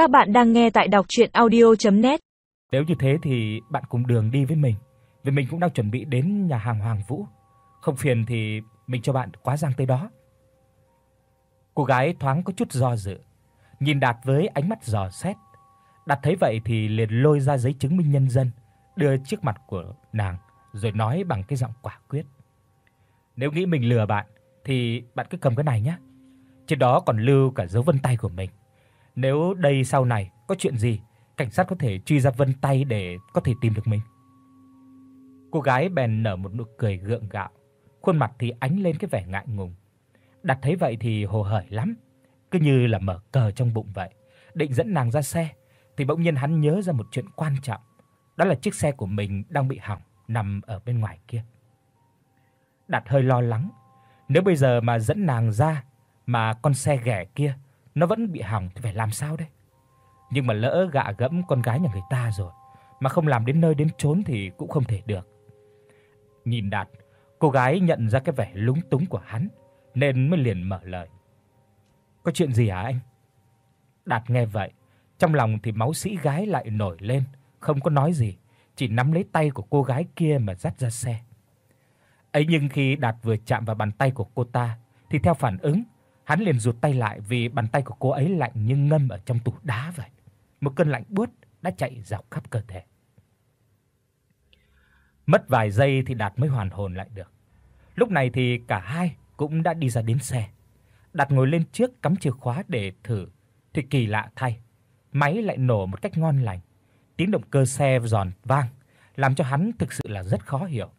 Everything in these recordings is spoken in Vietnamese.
Các bạn đang nghe tại đọc audio net Nếu như thế thì bạn cùng đường đi với mình, vì mình cũng đang chuẩn bị đến nhà hàng Hoàng Vũ. Không phiền thì mình cho bạn quá giang tới đó. Cô gái thoáng có chút do dự, nhìn Đạt với ánh mắt dò xét. Đạt thấy vậy thì liền lôi ra giấy chứng minh nhân dân, đưa trước mặt của nàng rồi nói bằng cái giọng quả quyết. Nếu nghĩ mình lừa bạn thì bạn cứ cầm cái này nhé. Trên đó còn lưu cả dấu vân tay của mình. Nếu đây sau này có chuyện gì, cảnh sát có thể truy ra vân tay để có thể tìm được mình. Cô gái bèn nở một nụ cười gượng gạo, khuôn mặt thì ánh lên cái vẻ ngại ngùng. Đặt thấy vậy thì hồ hởi lắm, cứ như là mở cờ trong bụng vậy. Định dẫn nàng ra xe thì bỗng nhiên hắn nhớ ra một chuyện quan trọng, đó là chiếc xe của mình đang bị hỏng nằm ở bên ngoài kia. Đặt hơi lo lắng, nếu bây giờ mà dẫn nàng ra mà con xe ghẻ kia nó vẫn bị hỏng thì phải làm sao đây? Nhưng mà lỡ gạ gẫm con gái nhà người ta rồi, mà không làm đến nơi đến chốn thì cũng không thể được. Nhìn Đạt, cô gái nhận ra cái vẻ lúng túng của hắn nên mới liền mở lời. "Có chuyện gì hả anh?" Đạt nghe vậy, trong lòng thì máu sĩ gái lại nổi lên, không có nói gì, chỉ nắm lấy tay của cô gái kia mà dắt ra xe. Ấy nhưng khi Đạt vừa chạm vào bàn tay của cô ta thì theo phản ứng, hắn liền rụt tay lại vì bàn tay của cô ấy lạnh như ngâm ở trong tủ đá vậy. Một cơn lạnh buốt đã chạy dọc khắp cơ thể. Mất vài giây thì Đạt mới hoàn hồn lại được. Lúc này thì cả hai cũng đã đi ra đến xe. Đạt ngồi lên trước cắm chìa khóa để thử thì kỳ lạ thay, máy lại nổ một cách ngon lành. Tiếng động cơ xe giòn vang, làm cho hắn thực sự là rất khó hiểu.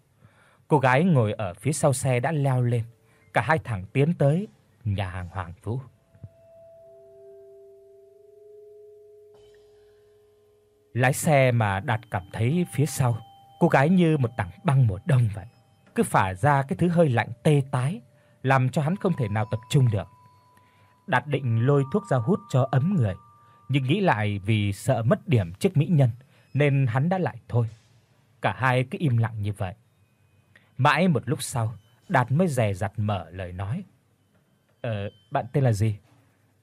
Cô gái ngồi ở phía sau xe đã leo lên, cả hai thẳng tiến tới nhà hàng Hoàng Vũ. Lái xe mà Đạt cảm thấy phía sau, cô gái như một tảng băng mùa đông vậy, cứ phả ra cái thứ hơi lạnh tê tái, làm cho hắn không thể nào tập trung được. Đạt định lôi thuốc ra hút cho ấm người, nhưng nghĩ lại vì sợ mất điểm trước mỹ nhân nên hắn đã lại thôi. Cả hai cứ im lặng như vậy. Mãi một lúc sau, Đạt mới dè dặt mở lời nói. "Ờ, bạn tên là gì?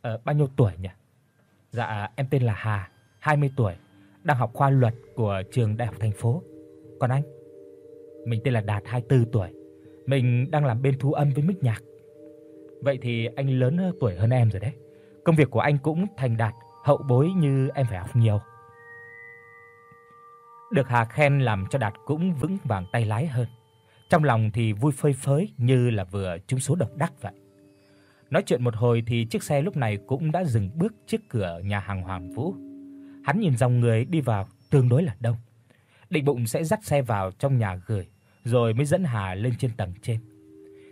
Ờ, bao nhiêu tuổi nhỉ?" "Dạ, em tên là Hà, 20 tuổi, đang học khoa luật của trường Đại học thành phố. Còn anh?" "Mình tên là Đạt, 24 tuổi, mình đang làm bên thu âm với mic Nhạc." "Vậy thì anh lớn tuổi hơn em rồi đấy. Công việc của anh cũng thành đạt, hậu bối như em phải học nhiều." Được Hà khen làm cho Đạt cũng vững vàng tay lái hơn. Trong lòng thì vui phơi phới như là vừa trúng số độc đắc vậy. Nói chuyện một hồi thì chiếc xe lúc này cũng đã dừng bước trước cửa nhà hàng Hoàng Vũ. Hắn nhìn dòng người đi vào tương đối là đông. Định bụng sẽ dắt xe vào trong nhà gửi rồi mới dẫn Hà lên trên tầng trên.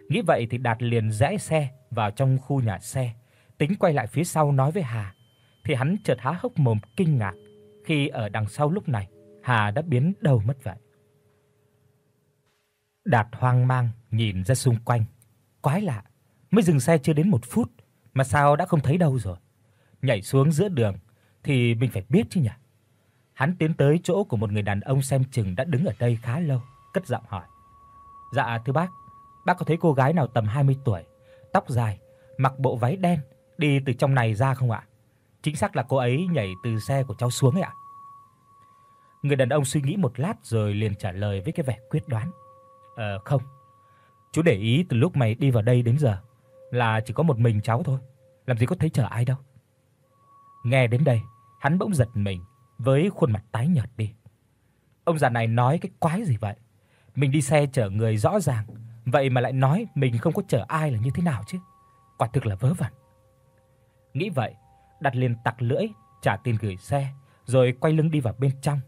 Nghĩ vậy thì Đạt liền rẽ xe vào trong khu nhà xe, tính quay lại phía sau nói với Hà, thì hắn chợt há hốc mồm kinh ngạc khi ở đằng sau lúc này Hà đã biến đâu mất vậy. Đạt hoang mang nhìn ra xung quanh. Quái lạ, mới dừng xe chưa đến một phút mà sao đã không thấy đâu rồi. Nhảy xuống giữa đường thì mình phải biết chứ nhỉ. Hắn tiến tới chỗ của một người đàn ông xem chừng đã đứng ở đây khá lâu, cất giọng hỏi: "Dạ thưa bác, bác có thấy cô gái nào tầm 20 tuổi, tóc dài, mặc bộ váy đen đi từ trong này ra không ạ?" Chính xác là cô ấy nhảy từ xe của cháu xuống ấy ạ. Người đàn ông suy nghĩ một lát rồi liền trả lời với cái vẻ quyết đoán. "Ờ không. Chú để ý từ lúc mày đi vào đây đến giờ là chỉ có một mình cháu thôi, làm gì có thấy chờ ai đâu." Nghe đến đây, hắn bỗng giật mình với khuôn mặt tái nhợt đi. Ông già này nói cái quái gì vậy? Mình đi xe chở người rõ ràng, vậy mà lại nói mình không có chở ai là như thế nào chứ? Quả thực là vớ vẩn. Nghĩ vậy, đặt liền tặc lưỡi trả tiền gửi xe, rồi quay lưng đi vào bên trong.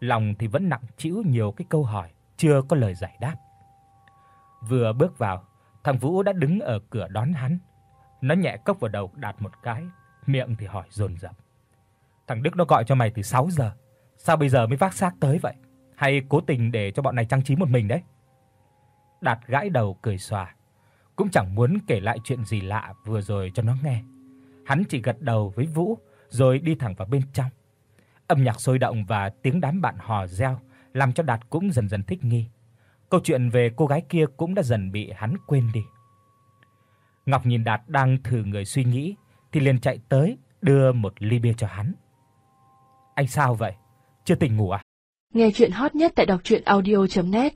Lòng thì vẫn nặng trĩu nhiều cái câu hỏi chưa có lời giải đáp. Vừa bước vào, thằng Vũ đã đứng ở cửa đón hắn. Nó nhẹ cốc vào đầu đạt một cái, miệng thì hỏi dồn dập. Thằng Đức nó gọi cho mày từ 6 giờ, sao bây giờ mới vác xác tới vậy? Hay cố tình để cho bọn này trang trí một mình đấy? Đạt gãi đầu cười xòa, cũng chẳng muốn kể lại chuyện gì lạ vừa rồi cho nó nghe. Hắn chỉ gật đầu với Vũ rồi đi thẳng vào bên trong. Âm nhạc sôi động và tiếng đám bạn hò reo làm cho Đạt cũng dần dần thích nghi. Câu chuyện về cô gái kia cũng đã dần bị hắn quên đi. Ngọc nhìn Đạt đang thử người suy nghĩ thì liền chạy tới, đưa một ly bia cho hắn. Anh sao vậy? Chưa tỉnh ngủ à? Nghe truyện hot nhất tại doctruyenaudio.net